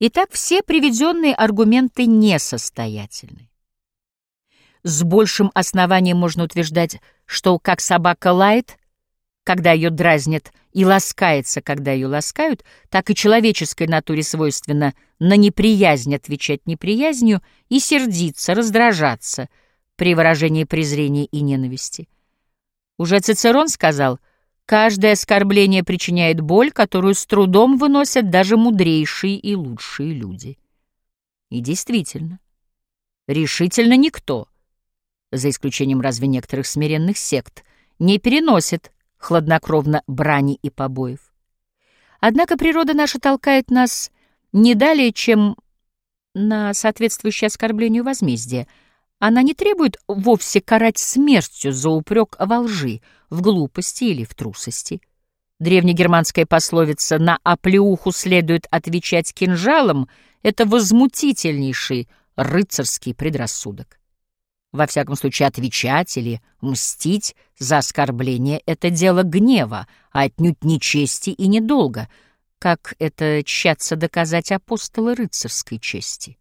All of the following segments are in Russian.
Итак, все приведенные аргументы несостоятельны. С большим основанием можно утверждать, что как собака лает, когда ее дразнят, и ласкается, когда ее ласкают, так и человеческой натуре свойственно на неприязнь отвечать неприязнью и сердиться, раздражаться при выражении презрения и ненависти. Уже Цицерон сказал, «Каждое оскорбление причиняет боль, которую с трудом выносят даже мудрейшие и лучшие люди». И действительно, решительно никто, за исключением разве некоторых смиренных сект, не переносит хладнокровно брани и побоев. Однако природа наша толкает нас не далее, чем на соответствующее оскорблению возмездия. Она не требует вовсе карать смертью за упрек во лжи, в глупости или в трусости. Древнегерманская пословица «на оплеуху следует отвечать кинжалом» — это возмутительнейший рыцарский предрассудок. Во всяком случае, отвечать или мстить за оскорбление — это дело гнева, а отнюдь не чести и недолго, как это тщатся доказать апостолы рыцарской чести.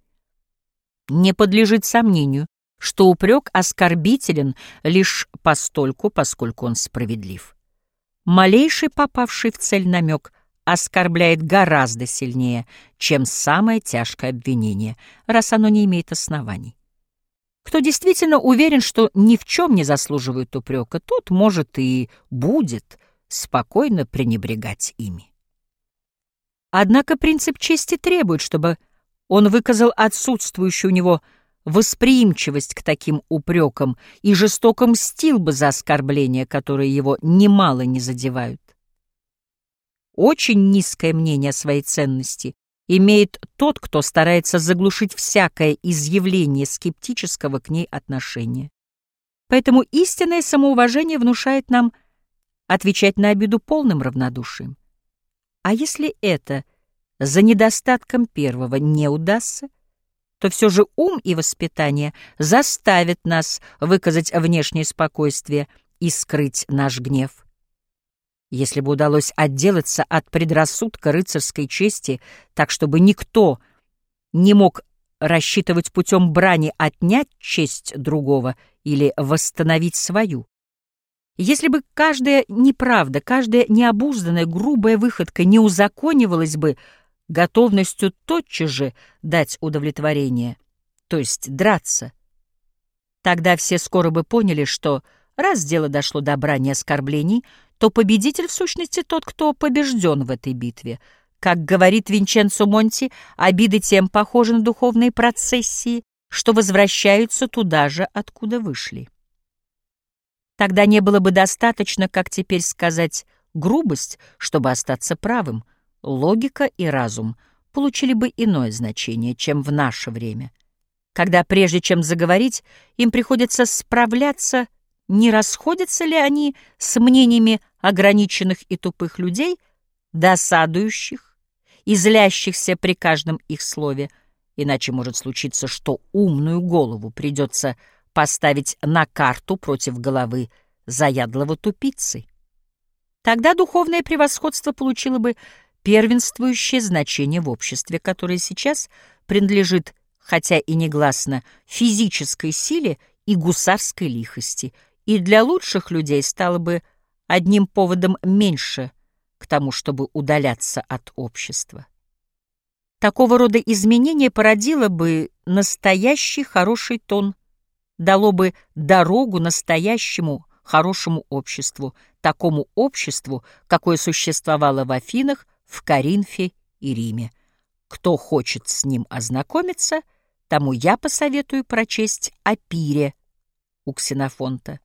Не подлежит сомнению, что упрек оскорбителен лишь постольку, поскольку он справедлив. Малейший попавший в цель намек оскорбляет гораздо сильнее, чем самое тяжкое обвинение, раз оно не имеет оснований. Кто действительно уверен, что ни в чем не заслуживает упрека, тот может и будет спокойно пренебрегать ими. Однако принцип чести требует, чтобы он выказал отсутствующую у него восприимчивость к таким упрекам и жестоко мстил бы за оскорбления, которые его немало не задевают. Очень низкое мнение о своей ценности имеет тот, кто старается заглушить всякое изъявление скептического к ней отношения. Поэтому истинное самоуважение внушает нам отвечать на обиду полным равнодушием. А если это за недостатком первого не удастся, то все же ум и воспитание заставят нас выказать внешнее спокойствие и скрыть наш гнев. Если бы удалось отделаться от предрассудка рыцарской чести, так чтобы никто не мог рассчитывать путем брани отнять честь другого или восстановить свою. Если бы каждая неправда, каждая необузданная грубая выходка не узаконивалась бы готовностью тотчас же дать удовлетворение, то есть драться, тогда все скоро бы поняли, что раз дело дошло до брани оскорблений, то победитель в сущности тот, кто побежден в этой битве. Как говорит Винченцо Монти, обиды тем похожи на духовные процессии, что возвращаются туда же, откуда вышли. Тогда не было бы достаточно, как теперь сказать, грубость, чтобы остаться правым. Логика и разум получили бы иное значение, чем в наше время, когда прежде чем заговорить, им приходится справляться не расходятся ли они с мнениями ограниченных и тупых людей, досадующих и злящихся при каждом их слове, иначе может случиться, что умную голову придется поставить на карту против головы заядлого тупицы. Тогда духовное превосходство получило бы первенствующее значение в обществе, которое сейчас принадлежит, хотя и негласно, физической силе и гусарской лихости — и для лучших людей стало бы одним поводом меньше к тому, чтобы удаляться от общества. Такого рода изменение породило бы настоящий хороший тон, дало бы дорогу настоящему хорошему обществу, такому обществу, какое существовало в Афинах, в Коринфе и Риме. Кто хочет с ним ознакомиться, тому я посоветую прочесть о пире у Ксенофонта.